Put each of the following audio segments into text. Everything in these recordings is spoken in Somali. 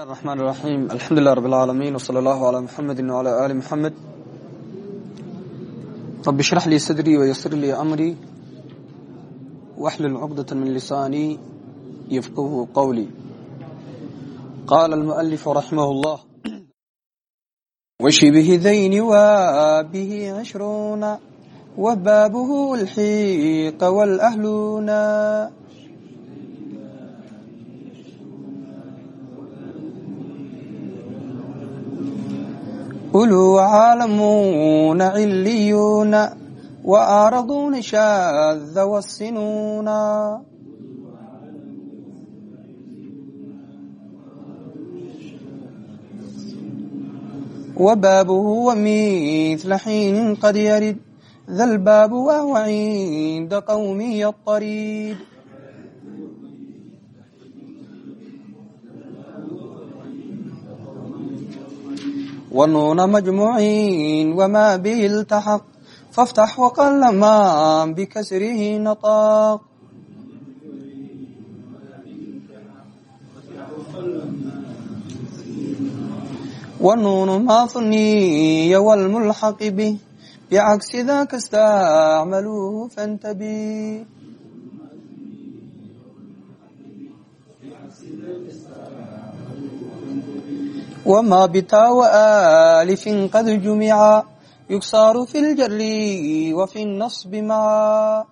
الرحمن الرحيم الحمد لله رب العالمين وصلى الله على محمد وعلى آل محمد رب اشرح لي صدري ويسر لي أمري واحلل عقدة من لساني يفقه قولي قال المؤلف رحمه الله وشبه ذين وابه عشرون وبابه الحيق والأهلون ulw caalmuuna ciliyuuna waaaraduuna shaada wasinuuna wbaabuhu wamila xiinin qad yarid dalbaabu wahwa cinda qwmiy ariid wanuuna majmuuciin wamaa bihi iltaxaq faftax waqalamaa bikasrihi nataaq wanuunu maa funiya wlmulxaqi bih bicagsi daaka stacmaluuhu fantabi وما بتا وآلف قد جمعا يكسار في الجر وفي النصب معا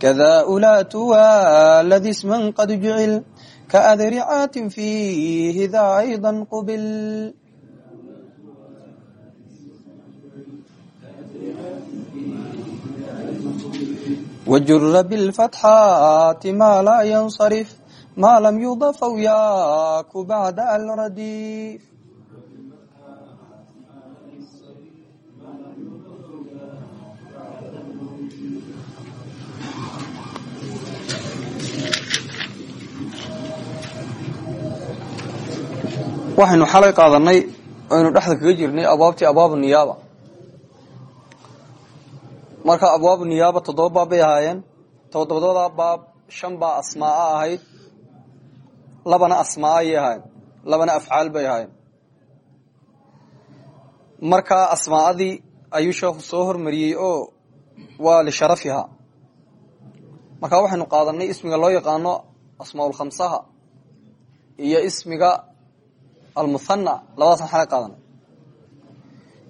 كذا أولات والذي اسما قد جعل كأذرعات فيه ذا أيضا قبل wajura bilfatxaati maa laa yansarif maa lam yudaf aw yaaku bacda waxaynu xalay qaadanay aynu dhexda kaga jirnay abwaabtii abwaab niyaaba marka abwaabu niyaaba toddoba baab bay ahaayeen. Toddobadooda baab shan baa asmaaa ahayd. Labana asmaa ayay ahaayeen. Labana afcaal bay ahaayeen. Markaa asmaadii ayuu sheekhu soo hormariyey oo waa lisharafiha markaa waxaynu qaadanay ismiga loo yaqaano asmaaulkhamsaha iyo ismiga almuhana labadaasna xalay qaadanay.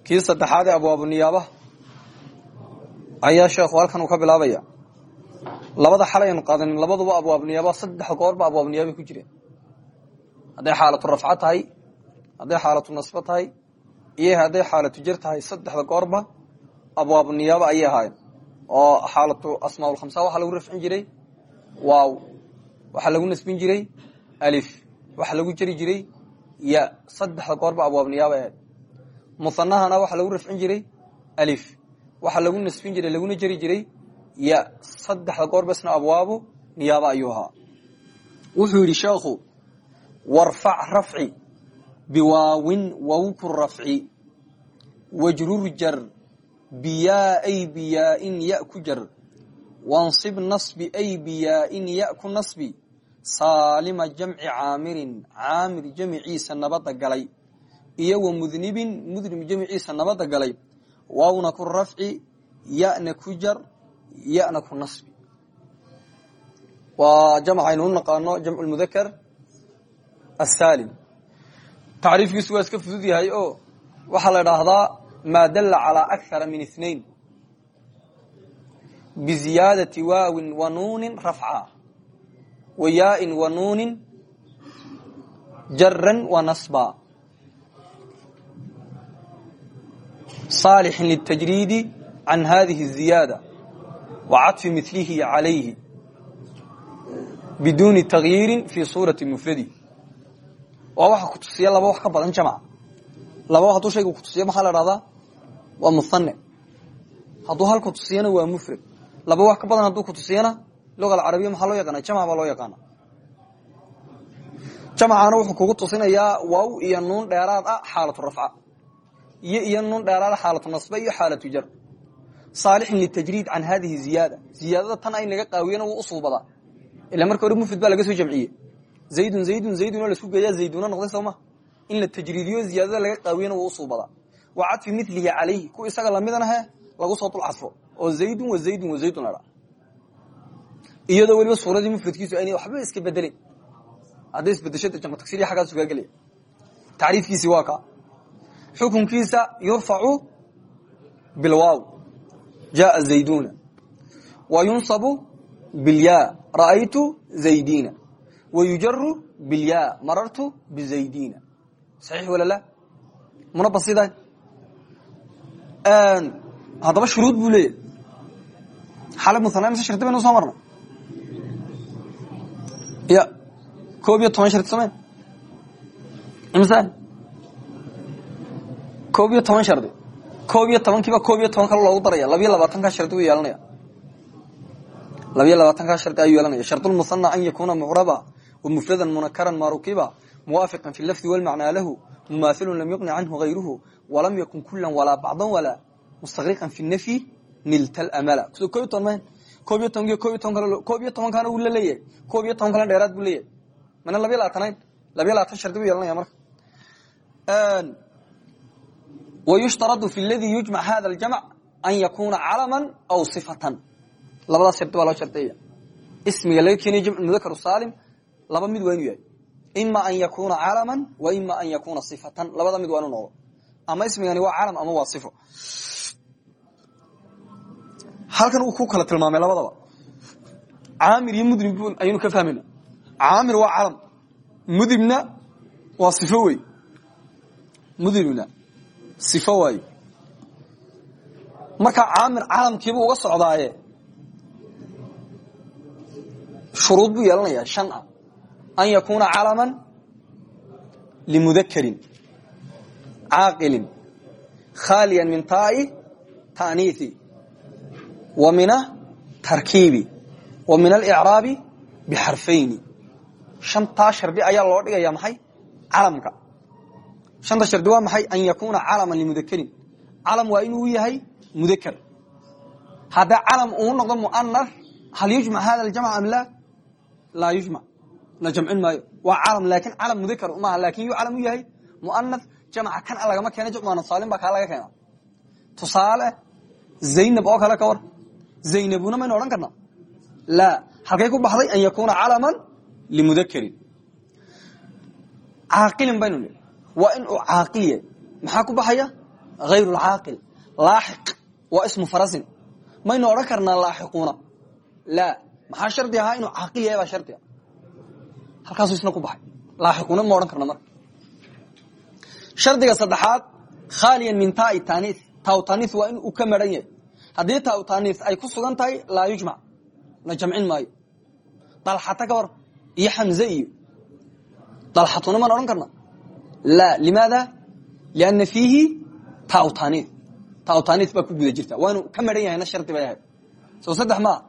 Kii saddexaad ee abwaabu niyaabaha ayaa sheekhu halkan uu ka bilaabaya. Labada xalay aynu qaadanin labaduba abwaab niyaaba saddex goorba abwaab niyaabay ku jireen. Hadday xaalatu rafco tahay hadday xaalatu iyo hadday xaalatu jar saddexda goorba abwaabu niyaaba ayay ahaayeen. Oo xaalatu asmaaulkhamsa waxaa lagu rafcin jiray waaw waxaa lagu nasbin jiray alif waxaa lagu jeri jiray ya saddexda goorba abwaab niyaaba ahayd. Musanahana waxaa lagu rafcin jiray alif waxaa lagu nasbin jiray laguna jeri jiray ya saddexda goor basna abwaabu niyaaba ayuu ahaa. Wuxuu yidhi sheekhu warfac rafci biwaawin wawku rafci wajrur jar biyaa ay biyaain ya ku jar wansib nasbi ay biyaain ya ku nasbi saalima jamci caamirin caamir jamiciisa nabada galay iyo wa mudnibin mudnib jamciisa nabada galay waawna ku rafci yana ku jar yana ku nasbi. Waa jamc aynu u naqaano jamcu lmudakar asaalim tacriifkiisu waa iska fudud yahay oo waxaa la idhaahdaa maa dalla calaa akara min اثnain biziyaadati waawin wa nuunin rafca. Wa yaain wa nuunin jaran wa nasba صaalixin liلtajriidi can hadihi الziyaada wacadfi milihi calayhi biduuni tagyiiri fi suurati mufradi waa waxa kutusiya laba wax ka badan jamc laba hadduu shayga kutusiya maxaa la dhahdaa waa muhane hadduu hal kutusiyana waa mufrad laba wax ka badan hadduu kutusiyana luga alcarabiya maxaa loo yaqaana jamc baa loo yaqaana jamcaana wuxuu kugu tusinayaa waaw iyo nuun dheeraad ah xaalatu rafca iyo iyo nuun dheeraada xaalatu nasbe iyo xaalatu jar saalixin litajriid can hadihi ziyaada. Ziyaadada tan ay naga qaawiyana wuu usuubadaa ila marka hore mufrad baa laga soo jamciye zaydun zaydun zaydun oo lasku geeyaa zayduna noqday soo ma? In la tajriidiyo ziyaadada laga qaawiyana wuu usuubadaa wa cadfi milihi calayhi. Ku isaga lamidana he lagu soo dul cadfo oo zaydun wa zaydun wa zaydun ladha iyadoo weliba suuradii mufradkiisu ayna waxba iska bedelen hadday isbedeshada jamcu tagsiriya xaggaasu kaa gelaya tacriifkiisi waa ka xukunkiisa yurfacu bilwaaw jaءa zayduna. Wa yunsabu bilya ra'aytu zaydina. Wa yujaru bilya marartu bizaydina saxiix wala la muna basidahay haddaba shuruud buu leeyahy xale muhana mise shardi baynu soo marnay? Ya koob iyo toban shardi samayn imse koob iyo toban shardi. Koob iyo tobankiiba koob iyo toban loogu daraya labiyo labaatankaa shardi u yeelanaya. Labiyo labaatankaa shardi ayuu yeelanaya. Shardulmuhana an yakuna mucraba wa munakaran marukiba muwaafiqan fi lafdi walmacnaa lahu mumaathilun lam yuqni canhu hayruhu walam yakun kulan walaa bacdan walaa mustaqriqan fi nafyi nilta lamala koob iyo toban koob iyo tobanki koob iyo toban koob iyo tobankaana wuu la leeyahay. Koob iyo toban dheeraad buu leeyahay. Mana labiyo labaatanayn? Labiyo labaatan shardi buu yeelanaya marka wyushtaradu fi ladi yujmac hada ljamc an yakuna calama aw sifatan labadaas shardi baa loo shardiya ismiga laga keenaya jamcu mudakar saalim laba mid waa inuu yahay ima an yakuna calama wa ima an yakuna sifatan labada mid waa inu noqdo ama ismigani waa calam ama waa sifo halkan uu ku kala tilmaamay labadaba caamir iyo mudrib ayaynu ka fahmayna caamir waa calam mudribna waa sifo wey mudribna sifo waayo marka caamir calamkiibu uga socdaaye shuruud buu yeelanayaa shan ah. An yakuna calaman limudakarin caaqilin khaaliyan min taai taaniithi wa min tarkiibi wa min alicraabi bixarfayni shantaa shardi ayaa loo dhigaya maxay? Calamka shanta shardi waa maxay an yakuna calaman limudakarin calam waa inuu yahay mudakar haddee calam uu noqdo muanar hal yujmac hada aljamc am la? Laa yujmac la jamcin maayo. Waa calam laakin calam mudakar maaha laakiin yuu calam u yahay muanas jamca kan a lagama keena jamcuna saalim baa kaa laga keena. Tusaale zaynab oo kale ka war. Zaynabuna maynu odhan karna la. Halkay ku baxday an yakuna calaman limudakarin caaqilin baynu nii waa in uu caaqil yahay maxaa ku baxaya? Hayru lcaaqil laaxiq. Waa ismu farasin. Maynu odhan karnaa laaxiquuna? La. Maxaa shardi ahaa? Inuu caaqil yahay baa shardi a halkaasuu isna ku baxay. Laaxiquuna ma odhan karna marka. Shardiga saddexaad khaaliyan min taai tanii taw tanii waa in uu ka maran yahay. Haddii taw tanii ay ku sugan tahay laa yujmac. La jamcin maayo. Dalxata ka war. Iyo xamze iyo. Dalxatuna maan odhan karna la limaada lianna fiihi taw tanii baa ku guda jirta waa inuu ka maran yahayna shardi bay ahayd soo saddex maa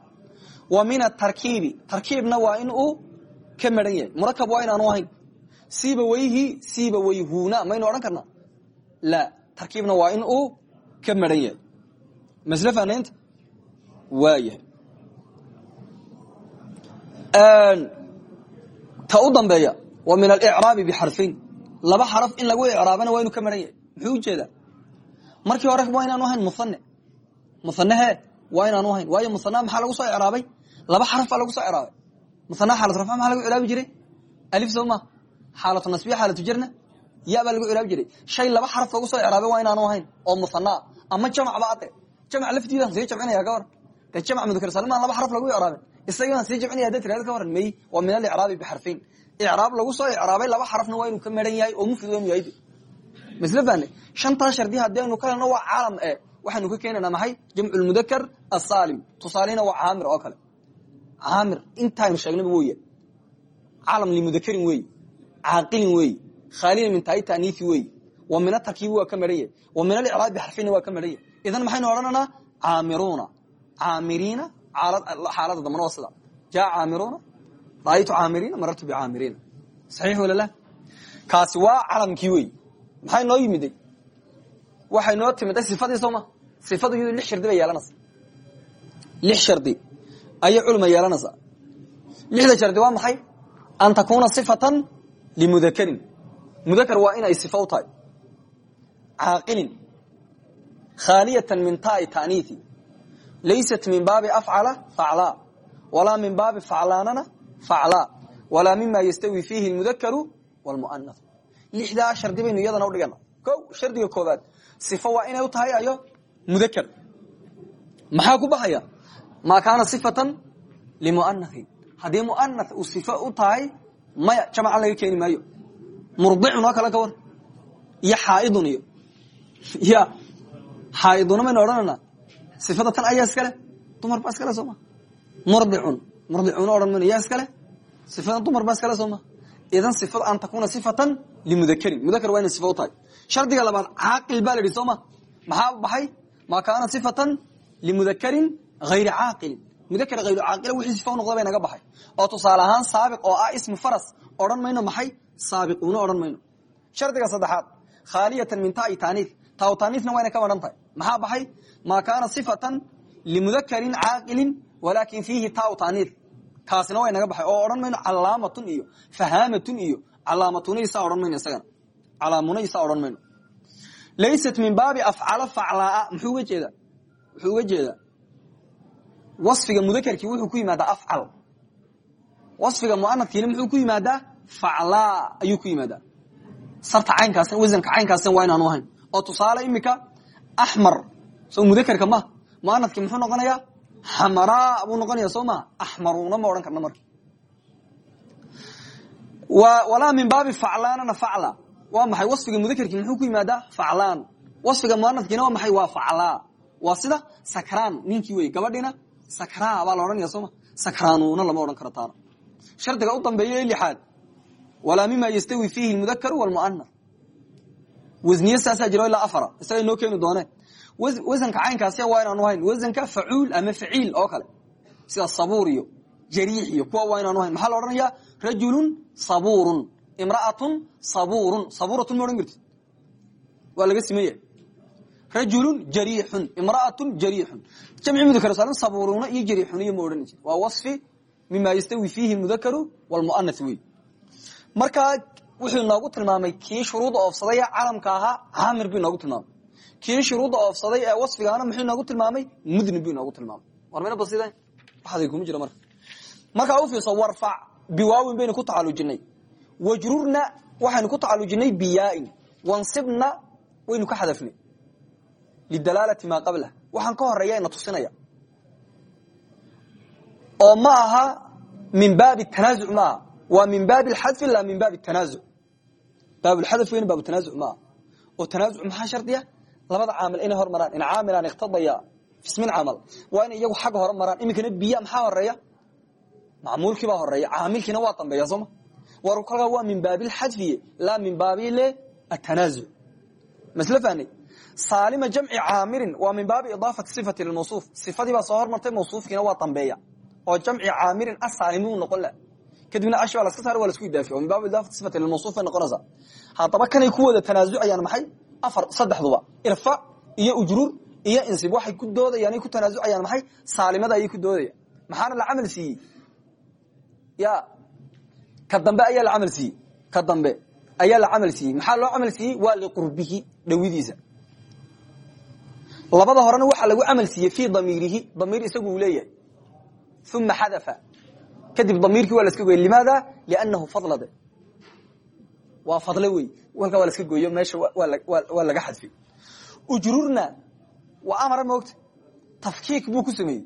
wa min atarkiibi tarkiibna waa in uu ka maran yahay murakab waa inaanu ahayn siiba weyhi siiba weyhuna maynu odhan karna la tarkiibna waa in uu ka maran yahay masle laba xaraf in lagu icraabana waa ka maran muxuu u jeedaa markii hore waa inaanu ahayn muane muanehe waa inaanu ahayn. Waayo musanaa maxaa lagu soo icraabay? Laba xaraf lagu soo icraabay. Musanaa xaalatu rafca maxaa lagu cilaabi jiray? Alif soo ma. Nasbiya xaalatu jarna. Ya baa lagu cilaabi jiray. Shay laba xaraf lagu soo icraabay waa inaanu ahayn oo musanaa ama jamc ba jamc laftiidaan sii jamcinaya ka waran. Mudakar salimaan laba xaraf lagu icraabin isagaan sii jamcinaya haddaad ka waran. May waa min alicraabi bixarfayn icraab lagu soo icraabay laba xarafna waa inuu ka maran yahay oo mufrid waa fahne shantaa shardi haddii aynu ka waa caalam e waxaynu ka keenaynaa maxay? Jamcu lmudakar asaalim tusaalehina waa caamir oo kale. Caamir intaaynu sheegnaba woya caalam limudakarin wey caaqilin wey khaalina min taai taniifi wey wa min atarkiibi waa ka maran wa min alicraabi bixarfayna waa ka maran idan maxaynu odhananaa caamiruuna. Caamiriina xaalada dambana sida. Jaa caamiruuna raaytu caamiriina marartu bicaamiriina. Saxiix wala la? Kaasi waa calamkii wey maxay noo yimiday waxay noo timiday sifadii soo ma? Sifadu iyadu lix shardi bay yeelanaysa lix shardi. Ayay culma yeelanaysaa lixda shardi waa maxay? An takuuna sifatan limudakarin. Mudakar waa inay sifo u tahay. Caaqilin. Khaaliyatan min taai taaniithi laysat min baabi afcala faclaa walaa min baabi faclaanana faclaa walaa mima yastawi fiihi lmudakaru wlmuanath lixdaa shardi baynu iyadana udhigana ko shardiga koobaad sifo waa inay u tahay ayo mudakar maxaa ku baxaya? Maa kaana sifatan limuanahin haddii muanath uu sifo u tahay maya jamaca laga keeni maayo. Murdicun oo kale ka war. Iyo xaaidun iyo ya xaaiduna maynu odhanana sifada tan ayaa iskale dumar baa iskale sooma murdicun murdicuna odhan mayno yaa iskale? Sifadan dumar baa iskale sooma. Idan sifada an takuna sifatan limudakarin mudakar waa inay sifo u tahay. Shardiga labaad caaqil baa la yidhi sooma. Maxaa baxay? Maa kaana sifatan limudakarin hayri caaqilin. Mudakar hayru caaqila wixii sifa u noqda bay naga baxay. Oo tusaale ahaan saabiq oo ah ismi faras odhan mayno maxay? Saabiquuna odhan mayno. Shardiga saddexaad khaaliyatan min taai taaniif. Taau taaniifna waa inay ka madhan tahay. Maxaa baxay kaasina waa naga baxay. Oo odhan mayno calaamatun iyo fahaamatun iyo calaamatunisaa odhan mayno isagana. Calaamunaysaa odhan mayno. Laysat min baabi afcala faclaa muxuu uga jeedaa? Wuxuu uga jeedaa? Wasfiga mudakarkii wuxuu ku yimaadaa afcal. Wasfiga muanadkiina muxuu ku yimaadaa faclaa ayuu ku yimaadaa. Sarta caynkaasna wasanka caynkaasna waa inaanu ahayn. Oo tusaale imika axmar soo mudakarka ma muanadkii muxuu noqonayaa xamaraa buu noqonaya soo maha axmaruna ma odhan karna marka walaa min baabi faclaanana facla. Waa maxay wasfiga mudakarkii muxuu ku yimaadaa? Faclaan. Wasfiga muanadkiina waa maxay? Waa faclaa. Waa sida? Sakraan. Ninkii wey gabadhina? Sakraa baa la odhanaya sooma sakraanuna lama odhan karo taana shardiga u dambeeya ee lixaad. Walaa mima yastawi fiihi mudakaru wlmuana wasniye saasaa jiro ilaa afara isaga inoo keeni doone wasanka caynkaasi waa inaanu hayn wasanka facuul ama faciil oo kale sida sabuur iyo jariix iyo kuwa waa inaanu hayn maxaa la odhanaya rajulun sabuurun imraatun sabuurun sabuuratun ma odhan karti waa laga simaya rajulun jariixun imraatun jariixun jamci mudakar saalim sabuuruna iyo jariixun iyo ma odhan jir waa wasfi mima yastawi fiihi mudakaru wlmuanath wey markaa wuxuu inoogu tilmaamay kii shuruudda oofsaday ee calamka ahaa caamir buu inoogu tilmaamay. Kii shuruudda oofsaday ee wasfigaana muxuu inoogu tilmaamay? Mudnib buu inoogu tilmaamay. War mayna basidan waxaday kuma jira marka. Markaa u fiirso warfac biwaawin baynu ku tacalujinay. Wajrurna waxaynu ku tacalujinay biyaain. Wansibna waynu ka xadafnay. Lidalaalati maa qablah waxaan ka horreeya ina tusinaya. Oo ma aha min baabi tanaazuc maaha waa min baabi alxadfi la min baabi tanaazuc baabulxadaf weyn baabu tanaazuc maaha oo tanaazuc maxaa shardiya? Labada caamil inay hor maraan in caamilan iqtadaya fismin camal. Waa inay iyagu xagga hore maraan iminkana biya maxaa horreeya macmuulkiibaa horreeya caamilkiina waa dambeeya sooma war kolkaa waa min baabi lxadfiye laa min baabi le atanaazuc. Masla fahnay saalima jamci caamirin waa min baabi idaafati sifati lmawsuuf. Sifadii baa soo hormartay mawsuufkiina waa dambeeya. Oo jamci caamirin asaalimiu noqon la kadibna ash baa laska saar waa lasku idaafiy oo min baabi idaafati sifati lmawsuuf bay noqonaysaa haddaba kanay ku wada tanaasucayaan maxay? Afar saddexduba. Irfac iyo ujruur iyo insib waxay ku doodayaan ku tanaasucayaan maxay? Saalimada ayay ku doodayaan. Maxaana la camal siiyey? Ya ka dambe ayaa la camal siiyey. Ka dambe ayaa la camal siiyey. Maxaa loo camal siiyey? Waa liqurbihi dhawidiisa. Labada horena waxaa lagu camal siiyey fii damiirihi. Damiir isagu uu leeyahay. Uma xadafa kadib damiirkii waa laska goye limaada? Liannahu fadlade waa fadle wey walkaa waa laska gooyo meesha waa laga xadfay ujrurna waa amara moogta tafkiik buu ku sameeyey.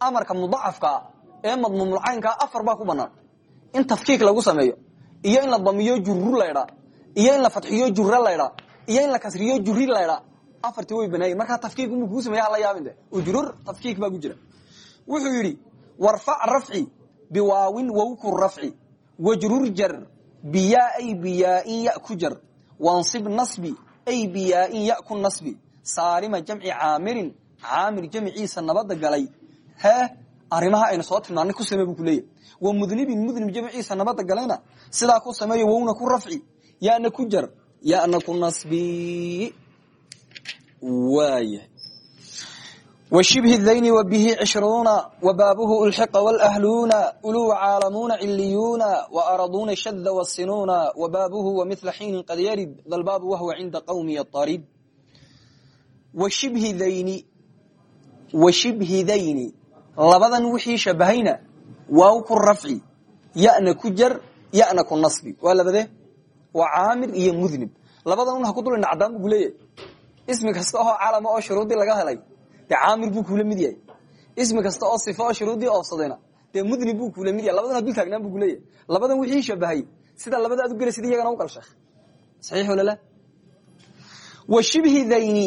Amarka mudacafkaa ee madmuumulcaynkaa afar baa ku banaan. In tafkiik lagu sameeyo iyo in la damiyo jurur laydhaa iyo in la fadxiyo jura laydhaa iyo in la kasriyo juri laydhaa afartii way banaayen markaa tafkiik buu kugu sameeye hala yaabin de ujrur tafkiik baa ku jira. Wuxuu yidhi warfac rafci biwaawin wowku rafci wajrur jar biyaa ay biyaain ya ku jar wansib nasbi ay biyaain ya ku nasbi. Saalima jamci caamirin caamir jamciisa nabada galay. Hee arrimaha aynu soo tilmaanay ku samee buu ku leeyahy wa mudnibin mudnib jamciisa nabada galayna sidaa ku sameeyo wowna ku rafci yana ku jar yana ku nasbi. Waayahay wshibhi dayni wbihi cishruuna wabaabuhu ulxiqa wlahluuna uluu caalamuuna ciliyuuna waaraduuna shada wsinuuna wabaabuhu wamila xiinin qad yarid dalbaabu wahwa cinda qawmi aarib washibhi dayni washibhi dayni labadan wixii shabahayna waaw ku rafci yana ku jar yana ku nasbi. Waa labadee waa caamir iyo mudnib. Labadan un ha ku dulina cadaan bu kuleeyahy ismi kasta oo calama oo shuruudii laga helay dee caamir buu kuula mid yahay. Ismi kasta oo sifa oo shuruudii oofsadayna dee mudnib buu kuula mid yahay. Labadan haduu taagnaan bu kuleeyahy labadan wixii shabahay sida labada ad u gela iyagana u gal sheekh saxiix walala wa shibhi dayni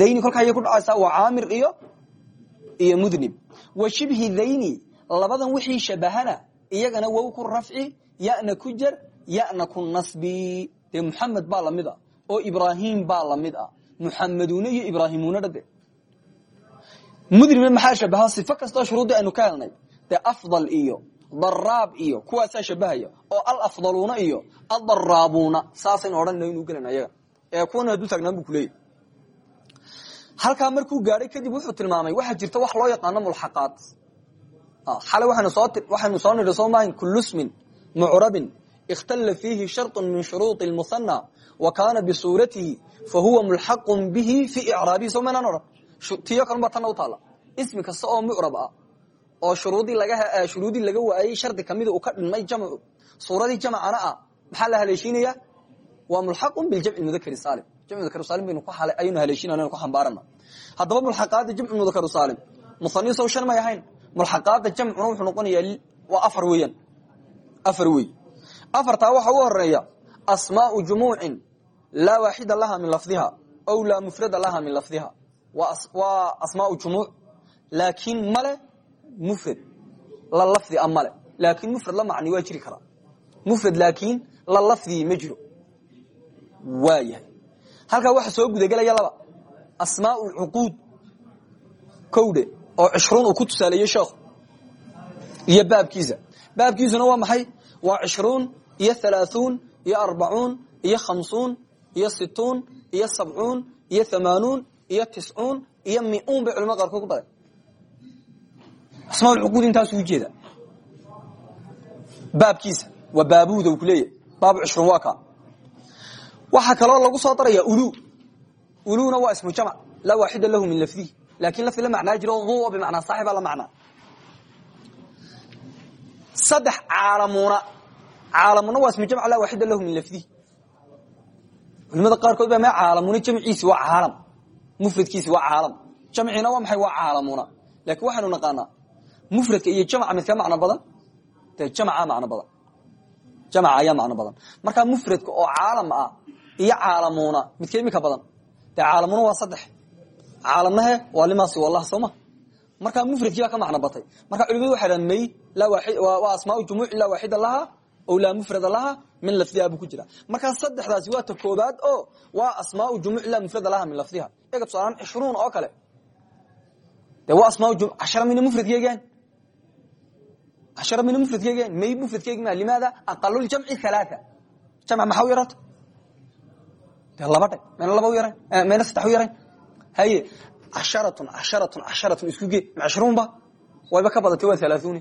dayni kolkaa ayay ku dhacaysaa. Waa caamir iyo iyo mudnib wa shibhi dayni labadan wixii shabahana iyagana wow ku rafci yana ku jar yana ku nasbi. Dee muxamed baa la mid a oo ibrahim baa la mid ah muxameduuna iyo ibraahimuuna dhade mudnibna maxaa shabaha sifo kastoo shuruuddii aynu ka helnay dee afdal iyo daraab iyo kuwaasaa shabahaya oo alafdaluuna iyo adaraabuuna saasaynu odhanayna inuu gelana ayaga ee kuwana hadduu taagnaan bu kuleeyahy halkaa markuu gaadhay kadib wuxuu tilmaamay waxaa jirta wax loo yaqaano mulxaqaat xalay waxaynu soo nidhi soo maahan kullu smin mucrabin ikhtala fiihi sharط min shuruuط اmuhanى wa kaana bisuuratihi fahuwa mulxaqun bihi fi icraabihi so maynaan odhan tiyo kalun baa tanna u taala. Ismi kasta oo mucrab ah oo shuruudii laga waayey shardi kamida uu ka dhinmay jamcu suuradii jamcana ah maxaa la haleeshiinaya waa mulxaqun biljamci mudakri saalim. Jamci mudakr saalim baynu ku ayaynu haleeshinana ku xambaarana haddaba mulxaqaada jamci mudakr saalim. Musani sow shan may ahayn. Mulxaqaada jamcuna wuxuu noqonayaa waa afar weeyaan. Afar wey afartaa waxa u horreeya asmaau jumuucin laa waaxida laha min lafdiha aw laa mufrada laha min lafdiha waa asmaau jumuuc laakiin male mufrad la lafdi a male. Laakiin la macni waa jiri karaa. Mufrad laakiin la lafdii ma jiro. Waa yahay. Soo gudagelaya laba. Asmaau cuquud. Kowdhe oo cishruun uu ku tusaaleeyey sheekhu iyo baabkiisa. Baabkiisuna waa maxay? Waa cishruun iyo halaaثuun iyo arbacuun iyo khamsuun iyo situun iyo sabcuun iyo hamaanuun iyo tiscuun iyo miuun bay culamada qaarkood ku dareen asmaa cuquud intaasuu ujeeda baabkiisa waa baabuuda ku leeyahay. Baabu cishruun waa kaa waxaa kaloo lagu soo daraya ulu. Uluna waa ismu jamc laa waaxida lahu min lafdihi. Lakin lafdi la macnaa jiro u bimacnaa saaxiba la macnaa. Saddex caalamuna caalamuna waa ismu jamc laa waaxida lahu min lafdihi. Culimada qaarkood ba ma caalamuna jamciisi waa caalam mufradkiisi waa caalam. Jamcina waa maxay? Waa caalamuna. Laakin waxaynu naqaanaa mufradka iyo jamca midka macno badan dee jamca macno badan. Jamca ayaa macno badan. Markaa mufradka oo caalam ah iyo caalamuna midka imika badan dee caalamuna waa saddex. Caalamnahe waa limaasi wallah sooma markaa mufradkii baa ka macno batay. Marka culimadu waxay dhahan may waa asmaa jumuuc laa waaxida laha o laa mufrada laha min lafdiha buu ku jira markaa saddexdaasi waa ta koobaad oo waa asmaa jumuuc laa mufrada laha min lafdiha ega tusaalaan cishruun oo kale de waa asmaa cashara mina mufradkeegaan cashara mina mufradkeegaan may mufradkeegi ma limaada aqaluljamci halaaa jamc maxaa u yaraato de laba dhe mayna laba u yarayn mayna saddex u yarayn haye casharatun casharatun casharatun isku gee macshruunba wayba ka badatay waa halaaثuuni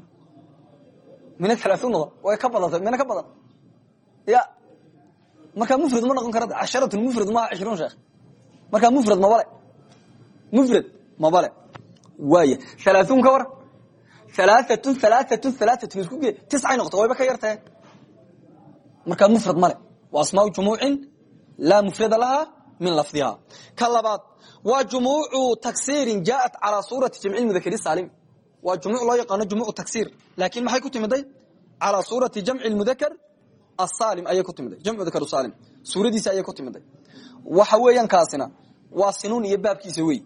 min alaaunada way ka badanta mina ka badan. Ya markaa mufrad ma noqon karada casharatun mufrad maaha ishruun sheekh. Markaa mufrad mabale mufrad mabale waaya alaaun ka war? Alaaatun alaaatun alaaatun isku ge tiscay noqoto wayba ka yartahe markaa mufrad male waa asmaau jumuucin laa mufrada lahaa min lafdihaa ka labaad waa jumuucu taksiirin jaat calaa suurati jamci mudakari saalim waa jumuuc loo yaqaano jumuuc taksiir laakiin maxay ku timiday calىa suurati jamci mudakr asaalim ayay ku timiday jamc mudakr saalim suuradiisa ayay ku timiday waxa weeyaan kaasina waa sinuun iyo baabkiisa wey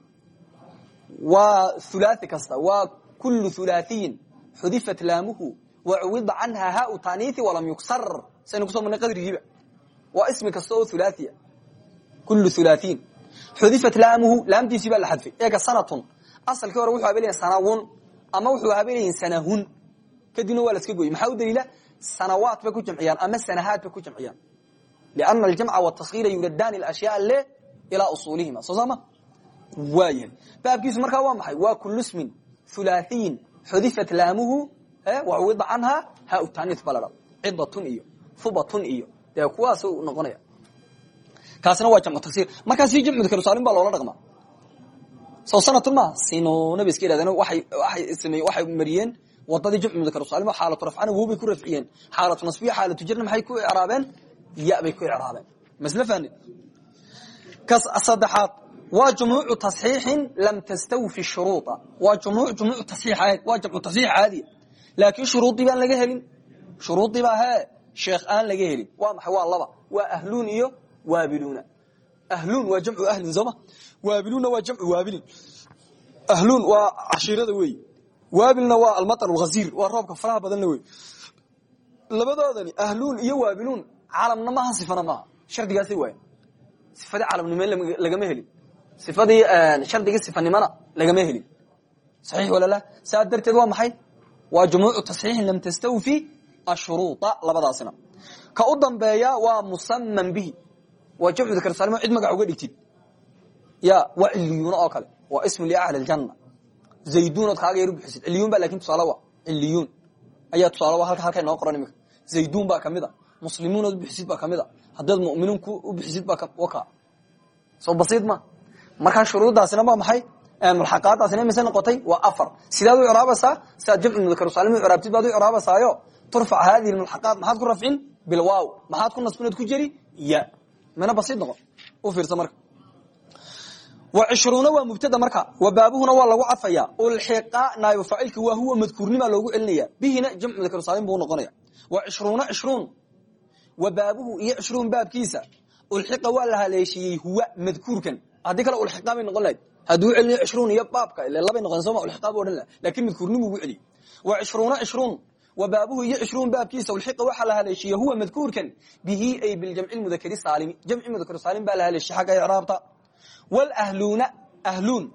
waa hulaaثi kasta waa kulu hulaaثiyin xudifat laamuhu wacuwida canha haau taniiثi walam yuksar saynu kuso marnay qadrigiiba waa ismi kasta oo hulaaثiya kulu hulaaثiin xudifat laamuhu laamtiisii baa la xadfay eega sanatun asalkii hore wuxuu habelayin sanawun ama wuxuu habelayin sanahun kadibna waa la iska goyey maxaa u daliila? Sanawaat bay ku jamciyaan ama sanahaad bay ku jamciyaan. Liana aljamca wataskhiira yuradani ashyaa le ilaa usuulihima. Soo saama? Waayahay baabkiisu markaa waa maxay? Waa kulu smin hulaahiyin xudifat laamuhu wawida canha ha tani balaa cidatun iyo hubatun iyo. Dee kuwaas noqonaya. Kaasina waa jamcu tagsir markaasi jamcu dakrusaalim baa loola dhaqmaa soo sanatun maaha sinona bay iska yidhahdeen waay waay waxay mariyeen wadadii jamcu dakrusaalim oo xaalatu rafcana wow bay ku rafciyeen. Xaalatu nasbiya xaalatu jirna maxay ku icraabeen ya bay ku icraabeen. Masle fahni kas saddexaad waa jumuucu tasxiixin lam tastawfi shuruuda. Waa jumuuc jumuuc tasxiix ahayd waa jamcu tasxiix caadiya laakiin shuruudii baan laga helin. Shuruudii baa hee sheekh aan laga helin. Waa maxay? Waa laba. Waa ahluun iyo waabiluuna ahluun waa jamcu ahlin sooma waabiluunna waa jamcu waabilin. Ahluun waa cashiirada weey. Waabilna waa almatar alghasiir waa roobka faraha badanna wey labadoodani ahluun iyo waabiluun calamna maaha sifana maaha shardigaasay waayen sifadii calamnimo lagama helin. Sifadii shardigii sifanimona lagama helin. Saxiix walala saa darteed waa maxay? Waa jumuucu tasxiixin lam tastawfi ashuruuda labadaasina. Ka u dambeeya waa musaman bihi waa jamcu dakrsalim cid magac uga dhigtid. Ya waa ciliyuun oo kale. Waa ismu liahli ljanna zayduunood kaaga yar bixisid. Ciliyun ba laakiin tusaale wa ciliyuun ayaa tusaale halka halka inoo qoran imika zayduun baa ka mid a muslimuunood bixisid baa ka mid a haddaad muminiin u bixisid baa soo basiid ma. Markaa shuruuddaasina waa maxay? Mulxaqaadaasina mise noqotay waa afar. Sidaad u ciraabaysaa sidaad jamcu mudakrsalim u ciraabtid baad u ciraabaysaayo turfac hadihi mulxaqaat maxaad ku rafcin? Bilwaaw maxaad ku nasbinood ku jeri ya mana basiid noqon u fiirsa marka. Wa cishruuna waa mubtada marka. Wa baabuhuna waa lagu cadfaya ulxiqa naayo faacilka waa huwa madkuurnima loogu celinaya. Bihina jamcu mudakrsalim buu noqonaya. Wa cishruuna cishruun. Wa baabuhu iyo cishruun baabkiisa. Ulxiqa waa la haleeshiiyey huwa madkuurkan. Haddii kale ulxiqa bay noqon lahayd hadduu celinayo cishruun iyo baabka ile labay noqon sooma ulxiqa bu odhan laha laakiin madkuurnimu ugu celiyey. Wa cishruuna cishruun baabuhu iyo cishruun baabkiisa ulxiqa waxaa la haleeshiiye huwa madkuurkan. Bihi ay biljamci mudakari saalimi jamci mudakar saalim baa la haleeshiye xagga icraabta. Wlahluuna ahluun.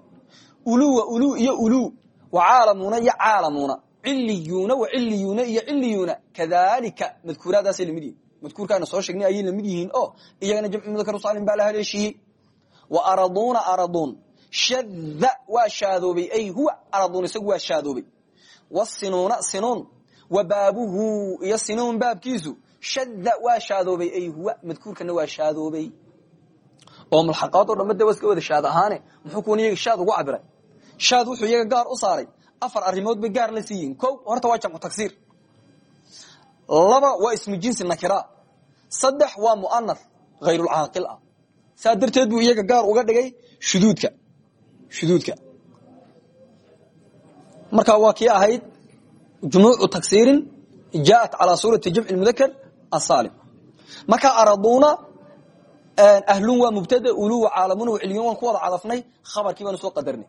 Uluwa ulu iyo ulu. Wa caalamuuna iyo caalamuuna ciliyuuna wa ciliyuuna iyo ciliyuuna kadalika madkuuraadaasay la mid yihiin madkuurkaana soo sheegnay ayay la mid yihiin. Oo iyagana jamcu mudakar saalim baa la haleeshiiyey. Wa araduuna araduun. Shadda waa shaadoobay. Ay huwa araduun isagu waa shaadoobay wa baabuhu iyo sinuun baabkiisu shadda waa shaadoobay ay huwa madkuurkana waa shaadoobay. Oo mulxaqaad o dhanba de waa iska wada shaad ahaane muxuu kuwan iyaga shaad ugu cabiray. Shaad wuxuu iyaga gaar u saaray. Afar arrimood bay gaar la siiyiin ko horta waa jamcu tagsiir. Laba waa ismu jinsi nakira. Saddex waa mu'anath hayrulcaaqil ah. Saa iyaga gaar uga dhigay shuduudka. Shuduudka. Markaa waa kii ahayd jumuucu tagsiirin jaءat calaa suurati jamci mudakr asaalim markaa araduuna ahlun waa mubtada ulu wa caalamuna wa ciliyun waan ku wada cadafnay khabarkii baanu soo qadarnay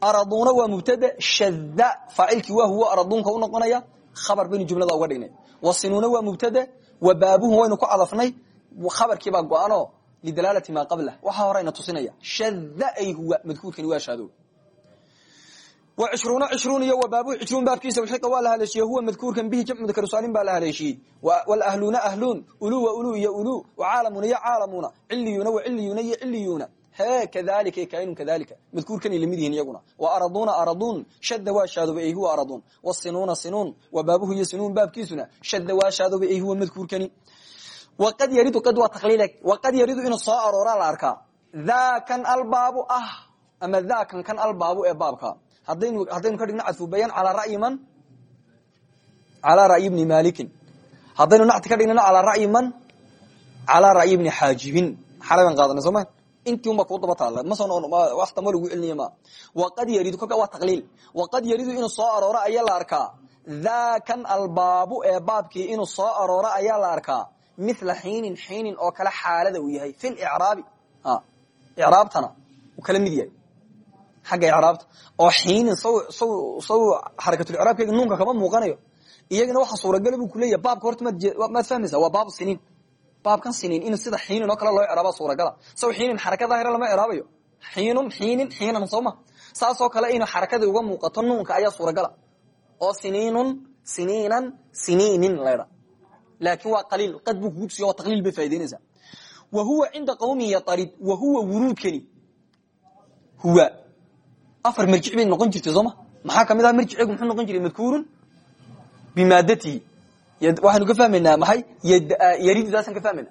araduuna waa mubtada shadda faacilkii waa huwa araduunka u noqonaya khabar baynu jumlada uga dhignay wasinuuna waa mubtada wa baabuhu waynu ku cadafnay khabarkiibaa go-ano lidalaalati maa qablah waxaa horeyna tusinaya shadda ay huwa madkuurkani waa shaado wa cishruuna cishruun iyo wa baabuhu cishruun baabkiisa ulxiqa waa la haleeshiyey huwa madkuurkan bihi jamcu dakrusaalim baa la haleeshiyey walahluuna ahluun ulu wa ulu iyo ulu wa caalamuuna iyo caalamuuna ciliyuuna wa ciliyuuna iyo ciliyuuna he kadalika kainun kadalika madkuurkanay la mid yihiin iyaguna wa araduuna araduun shadda waa shaadoobay ay huwa araduun wasinuuna sinuun wa baabuhu iyo sinuun baabkiisuna shadda waa shaadoobay ay huwa madkuurkani waqad yaridu qad waa taqliil waqad yaridu inuu soo arooraa la arkaa daakan albaabu ah ama daakan kan albaabu ee baabka haddaynu ka dhigno cadfu bayan calaa ra'yi bni malikin. Haddaynu nacti ka dhignano calaa ra'yi man? Calaa ra'yi bni xaajibin xalay baan qaadanay soo ma? Intii unba kuu daba taalla ma soo wax damba lagu celiniya ma? Waqad yaridu kolka waa taqliil. Waqad yaridu inuu soo arooro ayaa la arkaa. Daakan albaabu ee baabkii inuu soo arooro ayaa la arkaa. Mila xiinin xiinin oo kale xaalada uu yahay. Fi licraabi icraabtana uu kala mid yahay xagga icraabta oo xiinin saw xarakatulicraabkeyga nuunka kama muuqanayo iyagana waxa suuragala buu kuleeyahay baabka horta maad fahmaysa waa baabu siniin baabkan siniin in sida xiinin oo kale loo icraaba suuragala saw xiinin xaraka daahira lama icraabayo xiinun xiinin xiinan sooma saasoo kale inuu xarakadii uga muuqato nuunka ayaa suuragala oo siniinun siniinan siniinin laydha laakin waa qaliil qad buu kugu tusiya waa taqliil bay wa huwa cinda qawmi yatarid wa huwa wuruudkani huwa afar marjic bay noqon jirtay sooma maxaa ka mid ah marjicegu muxuu noqon jiray? Madkuurun bimaadatihi waxaanu ka fahmaynaa maxay? Yaridudaasaan ka fahmayna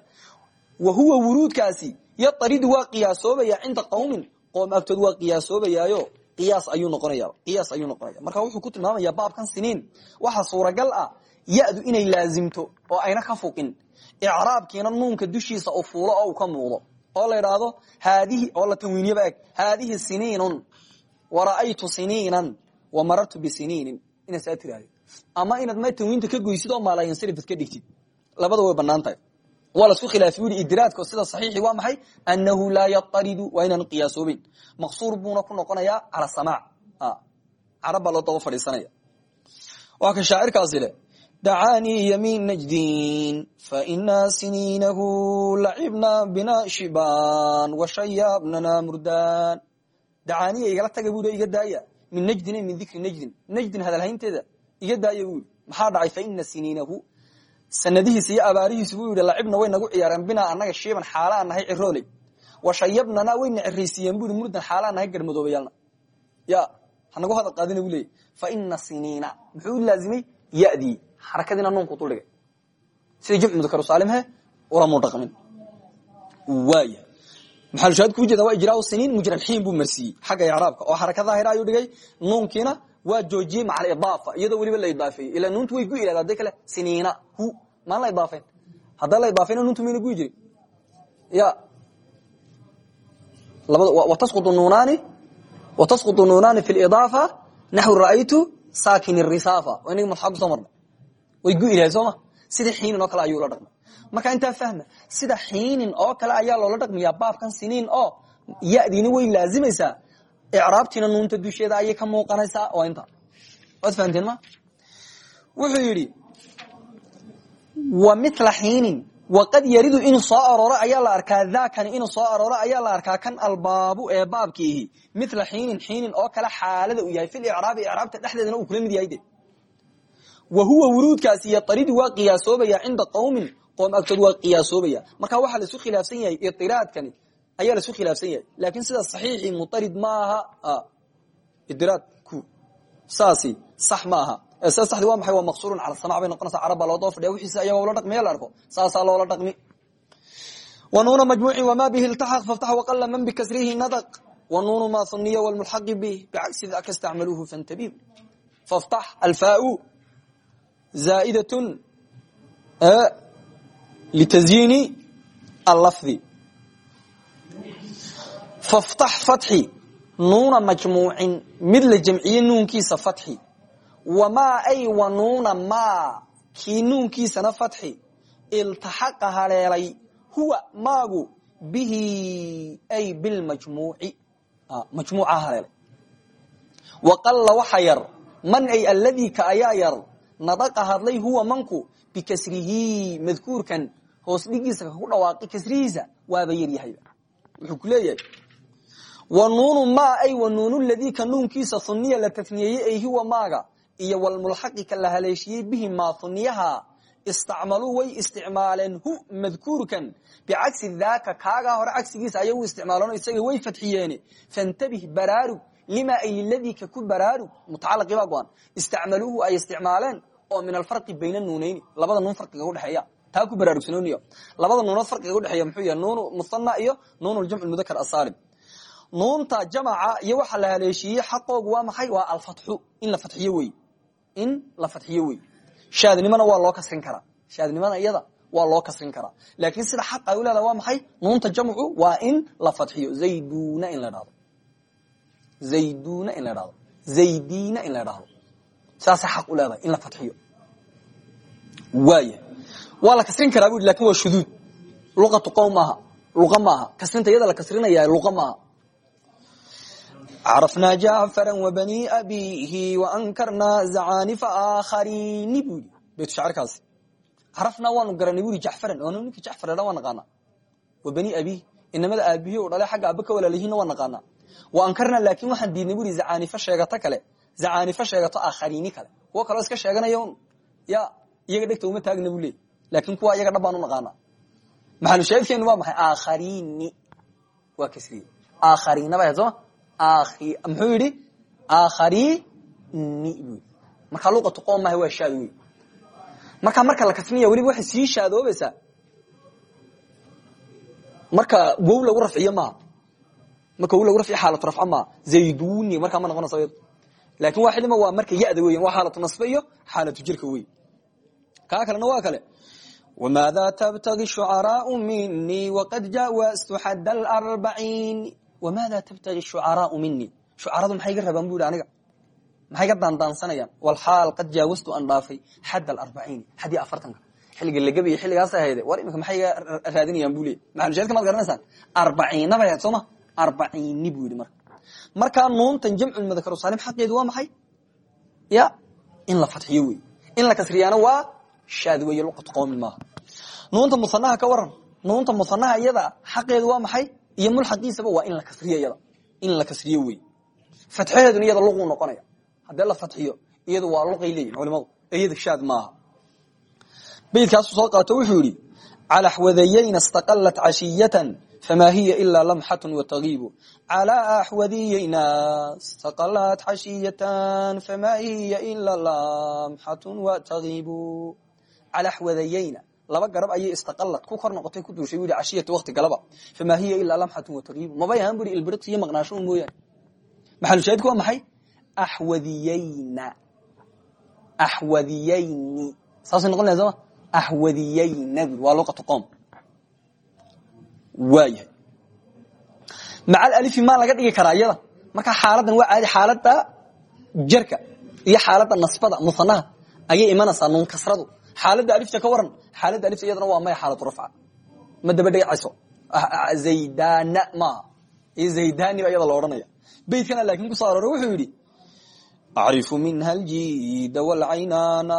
wa huwa wuruudkaasi yataridu waa qiyaasoobaya cinda qawmin. Qoom agtood waa qiyaasoobayaayo. Qiyaas ayuu noqonaya qiyaas ayuu noqonaya marka wuxuu ku tilmaamaya baabkan siniin. Waxa suuragal ah ya-du inay laazimto oo ayna ka fuqin. Icraabkiina nuunka dushiisa u fuulo oo uu ka muuqdo. Oo la idhaahdo haadihi oo la tanwiiniyaba eg haadihi siniinun wara'aytu siniinan wa marartu bisiniinin. Inaad saa tiraahdo. Ama inaad ma tanwiinta ka goysid oo maalayansarifad ka dhigtid. Labada way bannaan tahay. Waa lasku khilaafi idraadko sida saxiixi waa maxay? Anahu laa yataridu waa inaanu qiyaasoobeyn maqsuur buuna ku noqonayaa cala samaac. Carab baa loo daba fadhiisanaya. Waa ka shaacirkaasi le dacaanii yamiin najdin faina siniinahu lacibna bina shiban washayaabnana murdan dacaaniya igala taga bui iga daaya. Min najdin min dikri najdin. Najdin hadalhaynteeda iga daaya bui maxaa dhacay? Faina siniinahu sanadihiisa iyo abaarihiisu buu yidhi lacibna way nagu ciyaareen binaa annaga shiiban xaalaan nahay cirooley washayabnana wayna ciraysiiyeen bui murdan xaalaan nahay garmadoobayaalna. Ya hanagu hadal qaadina bu leeyay. Faina siniina muxuu u laazimay? Yadii xarakadiina nuunku duldhigay sida jamcu mudakaru saalimhe ulamu dhaqmin. Waaya maxalushaahid ku jeeda waa ijraa siniin mujraxiin buu marsiiyey. Xagga icraabka oo xaraka daahira ayuu dhigay. Nuunkiina waa joojiyey maca alidaafa iyadoo weliba la idaafeeyey. Ilaa nuuntu way gu ilaada hadday kale siniina hu maan la idaafeyn haddaa la idaafeyna nuuntu mayna guyi jirin. Ya labada watasqutu nuunaani fi lidaafa naxwi ra'aytu saakin risaafa. Inagi mulxaa ku soo marnay. Way gu ilahay soo ma sida xiinin oo kale ayuu la dhaqmay. Marka intaa fahma sida xiinin oo kale ayaa loola dhaqmayaa baabkan siniin oo yadiina way laazimaysaa icraabtiina nuunta dusheeda ayay ka muuqanaysaa waa inta. Waad fahamteen ma? Wuxuu yidhi wa mila xiinin waqad yaridu inuu soo arooro ayaa la arkaa daakani inuu soo arooro ayaa la arkaa kan albaabu ee baabkiihi. Mila xiinin xiinin oo kale xaalada uu yahay fil icraabi icraabta dhexdeedana uu kula mid yahay de wa huwa wuruudkaasi yataridu waa qiyaasoobaya cinda qawmin qoom agtood waa qiyaasoobaya marka waxaa laisu khilaafsan yahay idiraadkani ayaa laisu khilaafsan yahay. Laakiin sida saxiixii mutarid maaha idiraadku saasi sax maaha sida saxdi waa maxay? Waa maqsuurun cala samac bay noqonaysaa carab baa loo daba fadhiya wixiisa ayagoo la dhaqmiya la arko. Saasaa loola dhaqmi. Wanuuna majmuucin wamaa bihi iltaxaq faftax waqala man bikasrihi nadaq. Wanuunu maa huniya wlmulxaqi bih bicagsi daka istacmaluuhu fantabih faftax alfaau zaa'idatun litazyiini allafdi faftax fatxi nuuna majmuucin mid la jamciye nuunkiisa fatxi wamaa ay wanuuna maa kii nuunkiisana fatxi iltaxaqa haleelay huwa maagu bihi ay bilmajmuuci majmuuca haleelay waqalla waxa yar man ay alladii ka ayaa yar nadaqa hadlay huwa manku bikasrihi madkuurkan hoos dhigiisa kaku dhawaaqay kasrihiisa waaba yaryahayba wuxuu ku leeyahay wanuunu maa ay wanuunu ladii ka nuunkiisa huniya la taniyeeyey ay huwa maaga iyo walmulxaqi ka la haleeshiyey bihi maa huniyaha istacmaluu way isticmaaleen hu madkuurkan bicagsi daaka kaagaa hore cagsigiisa ayay u isaga way fadxiyeene. Fantabih baraarug lima ay liladii ka ku baraarug mutacalaqi baa go-an ay isticmaaleen oo min alfarqi bayna nuunayni labada nuun farqiga udhexeeya taa ku baraarugsanoniyo labada nuunood farqiga udhexeeya muxuu yahay nuunu muhana iyo nuun jamc mudakar asaalim nuunta jamaca iyo waxa la haleeshiiyey xaqoogu waa maxay? Waa alfatxu. In la fadxiyo wey. In la fadxiyo wey. Shaadnimana waa loo kasrin karaa. Shaadnimana iyada waa loo kasrin karaa. Laakiin sida xaqa u leedahay waa maxay? Nuunta jamcu waa in la fadxiyo zayduna in la dhahdo zayduna in la dhahdo zaydina in la dhahdo saasay xaq u leedahay in la fadxiyo waaya waa la kasrin karaa bu i laakiin waa shuduud. Luqatu qowm maaha luqa maaha. Kasrinta iyada la kasrinaya luqa maaha. Carafnaa jacfara wabani abihi waankarnaa zacaanifa aakharini bu yidhi baytushacirkaasi carafnaa waanu garanay bu yidhi jacfaran waanu ninka jacfar dha waa naqaanaa. Wabani abihi inamada aabihi o dhale xagga aaba ka walaalihiinna waa naqaanaa. Wa ankarnaa laakin waxaan diidnay bu yidhi zacaanifo sheegato kale zacaanifo sheegato aakharini kale. Kuwo kaloo iska sheeganaya ya iyaga dhegta uma taagna bu leey laakin kuwa iyaga dhab baan u naqaanaa maxalushaahidkeenu waa maxay? Aakharini waa kasriye. Aakhariina ba ahayd sooma muxuu yidhi? Aakharini bu markaa luqatu qoom maaha waa shaad wey markaa marka la kasniya weliba waxay sii shaadoobaysaa. Marka wow lagu rafciyo maaha. Marka wow lagu rafciyo xaalatu rafca maaha. Zayduni markaa ma noqonaysa laakiin waa xilima waa marka yada weyan waa xaalatu nasbe iyo xaalatu jirka wey kaa kalena waa kale. Wmaada tabtagi shucaraau minii waqad jaawastu xad arbaciin wamaada tabtagi shucaraau minii shucaradu maxay ga rabaan bu yidhi aniga? Maxay ga daandaansanayaan? Walxaal qad jaawastu aan dhaafay xad alarbaciini xaddii afartanka. Xilliga lagabiyo xilligaas ahayde war imika maxay ga raadinayaan bu leey maxalusheedka maad garanaysaan? Arbaciinna bay ahayd sooma arbaciini bu yidhi marka. Markaa nuuntan jamcu madakaru saalim xaqeedu waa maxay? Ya in la fadxiyo wey in la kasriyaana waa shaad weeye luqatu qowmin maaha. Nuunta musanaha ka waran nuunta musanaha iyada xaqeedu waa maxay? Iyo mulxaqiisaba waa in la kasriyo iyada in la kasriyo wey fatxaheeduna iyada luquu noqonaya. Haddii la fatxiyo iyadu waa luqay leeyihiin culimadu iyada shaad maaha. Beydkaasu soo qaato wuxuu yidhi calaxwadayayna istaqalat cashiyatan fma hiya ilaa lamxat watagiibu calى axwadiyayna istaqalat xashiyatan fama hiya ilaa lamxat watagiibu calى axwadayayna laba garab ayay istaqalad ku kor noqotay ku duushay bu i cashiyata wakti galaba famaa hiya ilaa lamxatu watagiibu mabay ahaan bu i ilbiriqsi iyo maqnaasho un mooyaane maxalushaahidku waa maxay axwadiyayna axwadiyayni saasay noqon lahay sooma axwadiyayna bui waa luqatu qom waayahay macal alifi maa laga dhigi karaa iyada markaa xaaladan waa caadi xaalada jarka iyo xaalada nasbada musanaha ayay imanaysaa nuun kasradu xaalada alifta ka waran xaalada alifta iyadana waa maya xaalatu rafca ma daba dhegacayso zaydana maaha zaydani iyada la odhanaya. Beytkana laakin ku soo aroora wuxuu yidhi acrifu minha aljida wlcaynana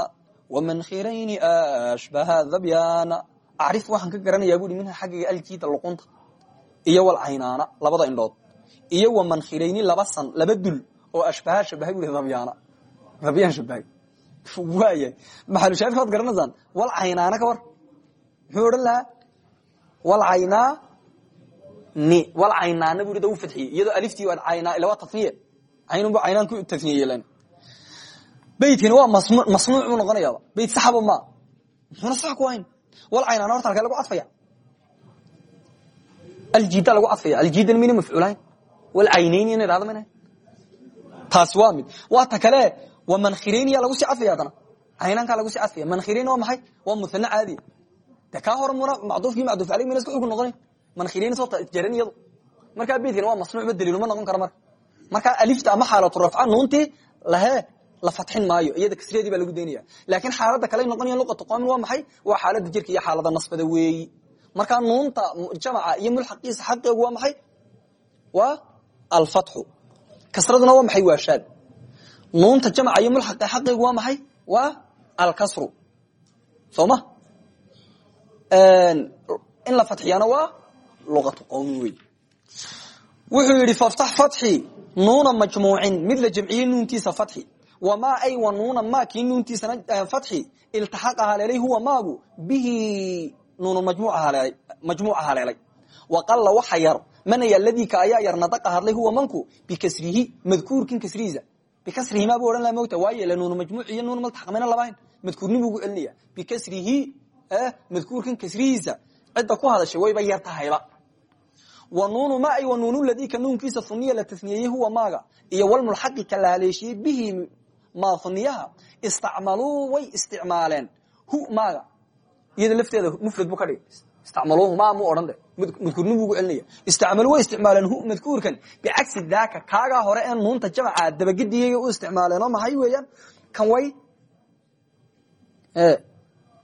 wamankhirayni ashbaha dhabyana. Acrif waxaan ka garanayaa bui minha xaggiga aljiida luqunta iyo walcaynaana labada indhood iyo wamankhirayni laba san laba dul oo ashbaha shabahay dhabyaana dhabyaan shabahay waaya maxalushaafika waad garanaysaan walcaynaana ka war. Muxuu odhan lahaa? Walcaynaa ni walcaynaana bu da u fadxiyey iyadoo aliftii waad caynaa ila waa taniye caynunbu caynaan ku taniyeyelen beytkani waa masnuuc buu noqonayaaba beyt saxaba ma muxuuna sax ku hayn walcaynaana horta halkee lagu cadfaya aljida lagu cadfaya aljidan mina mafcuulahayn walcaynayni ina idhahdo mana taasi waa mid. Waa ta kale waa mankhirayniya lagu sii cadfaya adana caynaankaa lagu sii cadfaya mankhirayn waa maxay? Waa muhane caadiya de kaa hore muna macduufkii macduuf aleyh mina iska xukun noqonayn mankhirayn soo jaran iyadu. Markaa beydkani waa masnuuc ma daliilu ma noqon karo marka. Markaa alifta ama xaalatu rafca nuuntii lahe la fatxin maayo iyada kasriyadii baa lagu daynaya laakiin xaalada kale noqonaya luqatu qoomin waa maxay? Waa xaalada jirka iyo xaalada nasbada weeyi. Markaa nuunta jamaca iyo mulxaqiisa xaqeegu waa maxay? Waa alfatxu. Kasraduna waa maxay? Waa shaad nuunta jamca iyo mulxaqa xaqeegu waa maxay? Waa alkasru. Soo ma? In la fatxiyana waa luqatu qowmin wey wuxuu yidhi faftax fatxi nuuna majmuucin. Mid la jamciyey nuuntiisa fatxi. Wamaa ay wa nuuna maa kii nuuntiisana fatxi. Iltaxaqa haleelay huwa maagu? Bihi nuunu majmuuca haleelay waqalla waxa yar manaya ladika ayaa yar nadaqa hadlay huwa manku? Bikasrihi madkuurkin kasrihiisa bikasrihi maa bu odhan laha mogta waaye le nuunu majmuuc iyo nuunu maltaxaq mayna labahayn madkuurnibuu gu celinaya bikasrihi madkuurkin kasrihiisa cidda ku hadashay wayba yar tahayba wa nuunu ma ay wa nuunu ladika nuunkiisa huniya la tasniyeeyey huwa maaga iyo walmulxaqi ka la haleeshiyey bihi maa huniyaha istacmaluu way isticmaaleen hu maaga iyada lafteeda mufrad bu ka dhigay istacmaluuhu ma mu odhan de madkuurni bugu celinaya istacmaluu way isticmaaleen hu madkuurkan bicagsi daaka kaagaa hore ee nuunta jamca dabagediyay u isticmaaleen oo maxay weeyaan? Kan way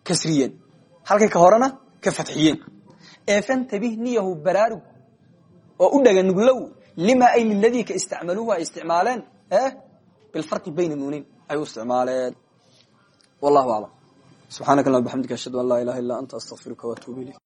kasriyeen. Halkay ka horena ka fatxiyeen ee fantabih niyahu baraarug oo u dhaga nuglow lima ay liladii ka istacmaluuhu ay isticmaaleen bilfarqi bayna nuuneyn ay u isticmaaleen. Wallahu aclam subxaanaka allah bxamdika ashhadu an laa ilaha illa anta astaqfiruka waatuubu ilayk